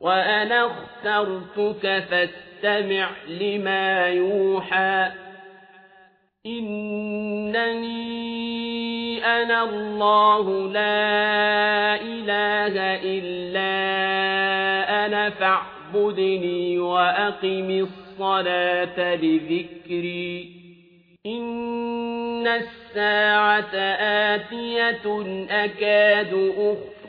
وأنا اخترتك فاستمع لما يوحى إنني أنا الله لا إله إلا أنا فاعبدني وأقم الصلاة لذكري إن الساعة آتية أكاد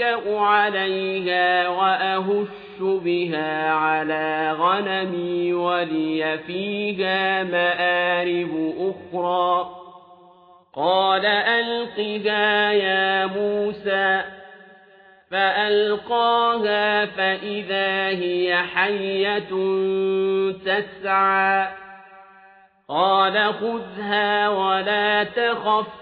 أتوكأ عليها وأهش بها على غنمي ولي فيها مآرب أخرى. قال ألقها يا موسى. فألقاها فإذا هي حية تسعى. قال خذها ولا تخف.